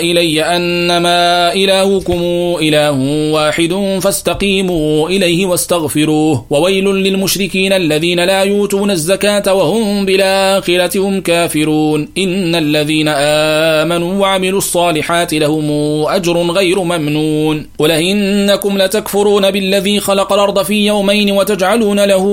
إلي أنما إلهكم إله واحد فاستقيموا إليه واستغفروه. وويل للمشركين الذين لا يوتون الزكاة وهم بالآخرة هم كافرون. إن الذين آمنوا وعملوا الصالحات لهم أجر غير ممنون. ولئنكم لتكفرون بالذي خلق الأرض في يومين وتجعلون له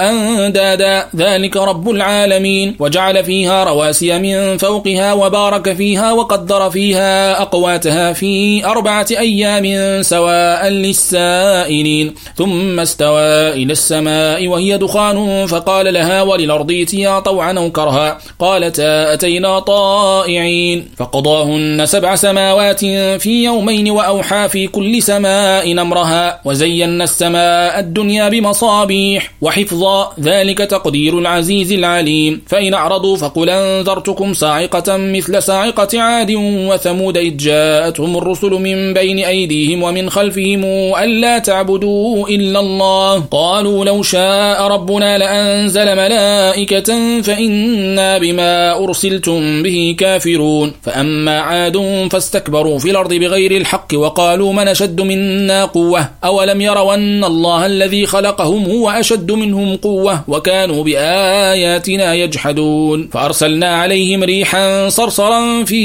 أندادا. ذلك رب العالمين. وجعل فيها رواسي من فوقها وبارك فيها وقدر فيها فيها أقواتها في أربعة أيام سواء للسائلين. ثم استوى إلى السماء وهي دخان فقال لها وللأرض اتيا طوعا أو كرها. قالتا أتينا طائعين. فقضاهن سبع سماوات في يومين وأوحى في كل سماء نمرها وزينا السماء الدنيا بمصابيح وحفظا ذلك تقدير العزيز العليم. فإن أعرضوا فقل أنذرتكم صاعقة مثل صاعقة عاد وثمود إذ جاءتهم الرسل من بين أيديهم ومن خلفهم ألا تعبدوا إلا الله. قالوا لو شاء ربنا لأنزل ملائكة فإنا بما أرسلتم به كافرون. فأما عاد فاستكبروا في الأرض بغير الحق وقالوا من أشد منا قوة؟ أولم يروا أن الله الذي خلقهم هو أشد منهم قوة وكانوا بآياتنا يجحدون. فأرسلنا عليهم ريحا صرصرا في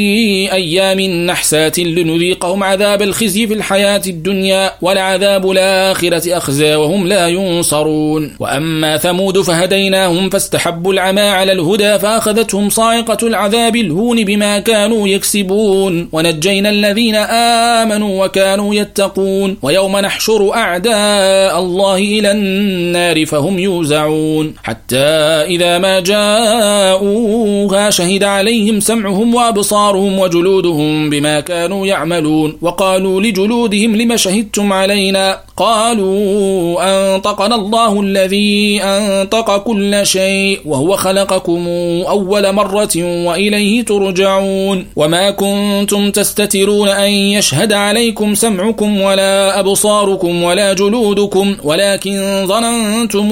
أيام أيام نحسات لنذيقهم عذاب الخزي في الحياة الدنيا ولعذاب الآخرة أخزى وهم لا ينصرون. وأما ثمود فهديناهم فاستحبوا العمى على الهدى فأخذتهم صاعقة العذاب الهون بما كانوا يكسبون. ونجينا الذين آمنوا وكانوا يتقون. ويوم نحشر أعداء الله إلى النار فهم يوزعون. حتى إذا ما جاءوها شهد عليهم سمعهم وأبصارهم وجلودهم جلودهم بما كانوا يعملون. وقالوا لجلودهم لم شهدتم علينا؟ قالوا أنطقنا الله الذي أنطق كل شيء وهو خلقكم أول مرة وإليه ترجعون. وما كنتم تستترون أن يشهد عليكم سمعكم ولا أبصاركم ولا جلودكم ولكن ظننتم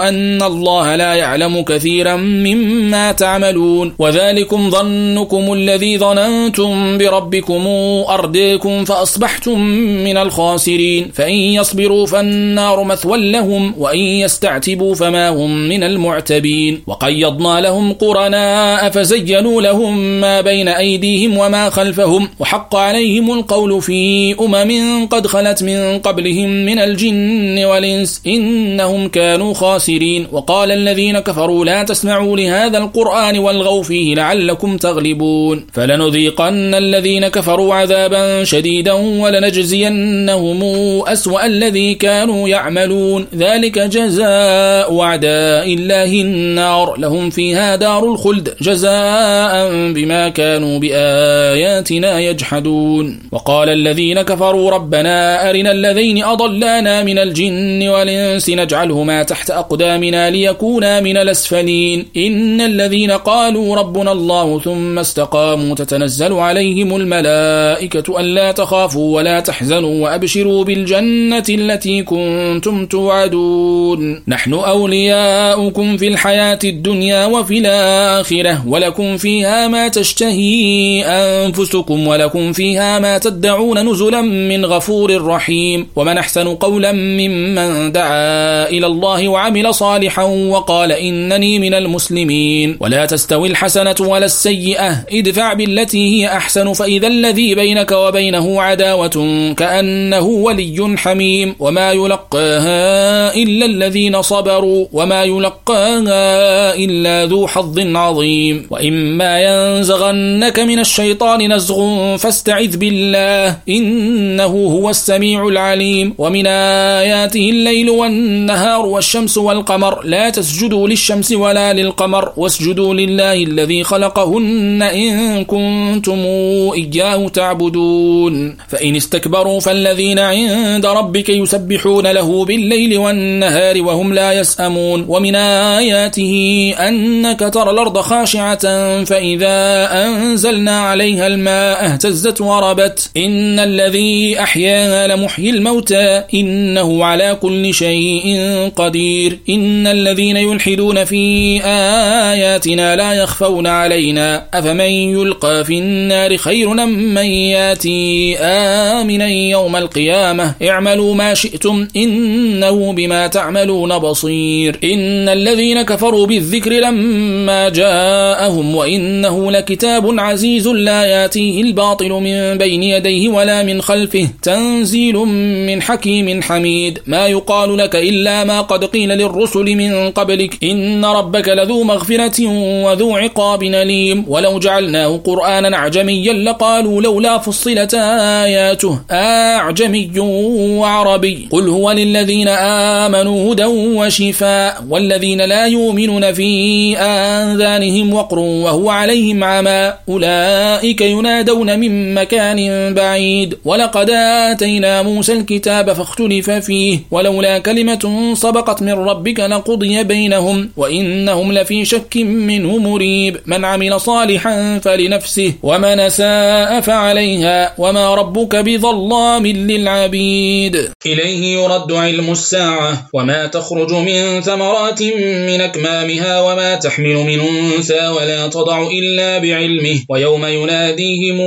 أن الله لا يعلم كثيرا مما تعملون. وذلكم ظنكم الذي ظننتم بربكم أرديكم فأصبحتم من الخاسرين. فإن يصبروا فالنار مثوى لهم وإن يستعتبوا فما هم من المعتبين. وقيضنا لهم قرناء فزينوا لهم ما بين أيديهم وما خلفهم. وحق عليهم القول في أمم قد خلت من قبلهم من الجن والإنس إنهم كانوا خاسرين. وقال الذين كفروا لا تسمعوا لهذا القرآن والغوا فيه لعلكم تغلبون. فلنذيقن الذين كفروا عذابا شديدا ولنجزينهم أسوأ الذي كانوا يعملون. ذلك جزاء أعداء الله النار. لهم فيها دار الخلد. جزاء بما كانوا بآياتنا يجحدون. وقال الذين كفروا ربنا أرنا الذين أضلانا من الجن والإنس نجعلهما تحت أقدامنا ليكونا من الأسفلين. إن الذين قالوا ربنا الله ثم استقاموا تتنزل عليهم الملائكة ألا تخافوا ولا تحزنوا وأبشروا بالجنة التي كنتم توعدون. نحن أولياؤكم في الحياة الدنيا وفي الآخرة ولكم فيها ما تشتهي أنفسكم ولكم فيها ما تدعون نزلا من غفور رحيم. ومن أحسن قولا ممن دعا إلى الله وعمل صالحا وقال إنني من المسلمين. ولا تستوي الحسنة ولا السيئة ادفع بالتي هي أحسن فإذا الذي بينك وبينه عداوة كأنه ولي حميم. وما يلقاها إلا الذين صبروا وما يلقاها إلا ذو حظ عظيم. وإما ينزغنك من الشيطان نزغ فاستعذ بالله إنه هو السميع العليم. ومن آياته الليل والنهار والشمس والقمر لا تسجدوا للشمس ولا للقمر واسجدوا لله الذي خلقهن إن كنتم إياه تعبدون. فإن استكبروا فالذين عند ربك يسبحون له بالليل والنهار وهم لا يسأمون. ومن آياته أنك ترى الأرض خاشعة فإذا أنزلنا عليها الماء اهتزت وربت. إن الذي أحياها لمحيي الموتى. إنه على كل شيء قدير. إن الذين يلحدون في آياتنا لا يخفون علينا. أفمن يلقى في النار خير من ياتي آمنا يوم القيامة. اعملوا ما شئتم إنه بما تعملون بصير. إن الذين كفروا بالذكر لما جاءهم وإنه لكتاب عزيز لا ياتيه الباطل من بين يديه ولا من خلفه. تنزيل من حكيم حميد. ما يقال لك إلا ما قد قيل للرسل من قبلك. إن ربك لذو مغفرة وذو عقاب أليم. ولو جعلناه قرآنا عجميا لقالوا لولا فصلت آياته. أعجمي وعربي. قل هو للذين آمنوا هدى وشفاء والذين لا يؤمنون في آذانهم وقر وهو عليهم عمى. أولئك ينادون من مكان بعيد. ولقد آتينا موسى الكتاب فاختلف فيه. ولولا كلمة سبقت من ربك لقضي بينهم. وإنهم لفي شك منه مريب. من عمل صالحا فلنفسه. ومن ساء فعليها وما ربك بظلام للعبيد. إليه يرد علم الساعة وما تخرج من ثمرات من أكمامها وما تحمل من أنثى ولا تضع إلا بعلمه. ويوم يناديهم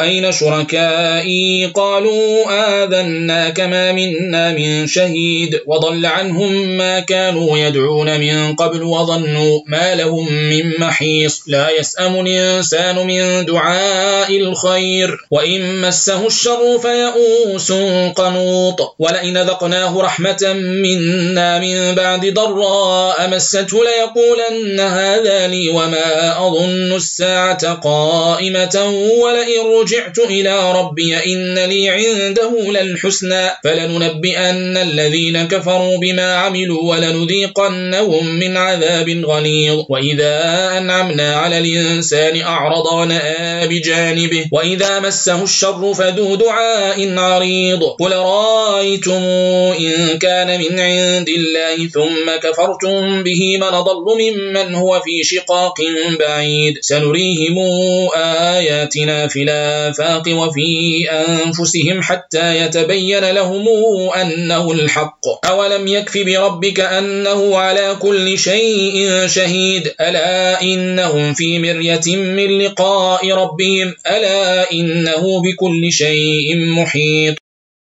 أين شركائي؟ قالوا آذنا كما منا من شهيد. وضل عنهم ما كانوا يدعون من قبل وظنوا ما لهم من محيص. لا يسأم الإنسان من دعاء الخير. وإن مسه الشر فيئوس قنوط. ولئن ذقناه رحمة منا من بعد ضراء مسته ليقولن هذا لي وما أظن الساعة قائمة. ولئن رجعت إلى ربي إن لي عنده للحسنى. فلننبئن الذين كفروا بما عملوا ولنذيقنهم من عذاب غليظ. وإذا أنعمنا على الإنسان أعرض ونآ بجانبه. وإذا مسه الشر فذو دعاء عريض. قل رأيتم إن كان من عند الله ثم كفرتم به من ضل ممن هو في شقاق بعيد. سنريهم آياتنا في الآفاق وفي أنفسهم حتى يتبين لهم أنه الحق. أولم يكف بربك أنه على كل شيء شهيد. ألا إنهم في مرية من لقاء ربهم ألا إنه بكل شيء محيط.